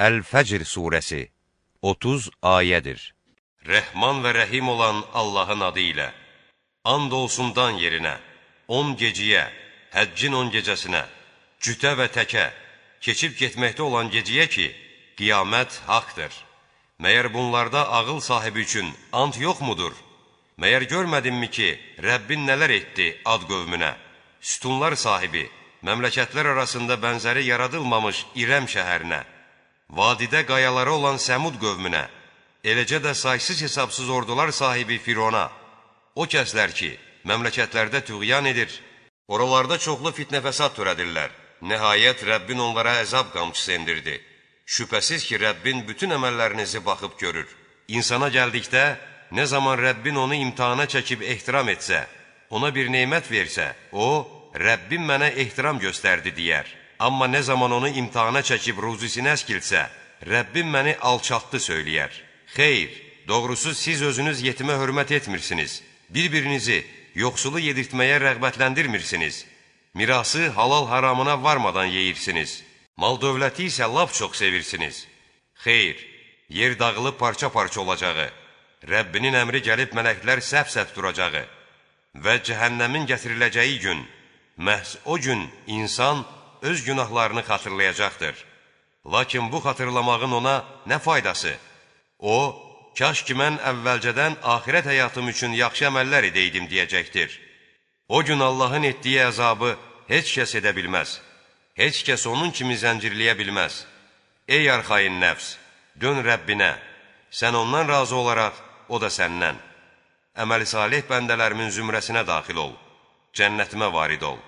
Əl-Fəcr surəsi 30 ayədir. Rəhman və rəhim olan Allahın adı ilə, and olsundan yerinə, 10 geciyə, həccin 10 gecəsinə, cütə və təkə, keçib getməkdə olan geciyə ki, qiyamət haqdır. Məyər bunlarda ağıl sahibi üçün ant yoxmudur? Məyər görmədinmi ki, Rəbbin nələr etdi ad qövmünə? Sütunlar sahibi, məmləkətlər arasında bənzəri yaradılmamış İrəm şəhərinə, vadidə qayaları olan Səmud qövmünə, eləcə də saysız hesabsız ordular sahibi Firona, o kəslər ki, məmləkətlərdə tüğyan edir, oralarda çoxlu fitnə fəsad törədirlər. Nəhayət Rəbbin onlara əzab qamçısı endirdi. Şübhəsiz ki, Rəbbin bütün əməllərinizi baxıb görür. İnsana gəldikdə, nə zaman Rəbbin onu imtihana çəkib ehtiram etsə, ona bir neymət versə, o, Rəbbim mənə ehtiram göstərdi deyər. Amma nə zaman onu imtihana çəkib ruzisinə əskilsə, Rəbbim məni alçaltdı söyləyər. Xeyr, doğrusu siz özünüz yetimə hörmət etmirsiniz. Bir-birinizi yoxsulu yedirtməyə rəğbətləndirmirsiniz. Mirası halal haramına varmadan yeyirsiniz. Mal dövləti isə lap çox sevirsiniz. Xeyr, yer dağılıb parça-parça olacağı, Rəbbinin əmri gəlib mələklər səhv-səhv duracağı və cəhənnəmin gətiriləcəyi gün, məhz o gün insan öz günahlarını xatırlayacaqdır. Lakin bu xatırlamağın ona nə faydası? O, kaş ki mən əvvəlcədən axirət həyatım üçün yaxşı əməllər edəydim deyəcəkdir. O gün Allahın etdiyi əzabı heç kəs edə bilməz. Heç kəs onun kimi zəncirləyə bilməz. Ey arxayın nəfs, dön Rəbbinə, sən ondan razı olaraq, o da səndən. Əməli salih bəndələrimin zümrəsinə daxil ol, cənnətimə varid ol.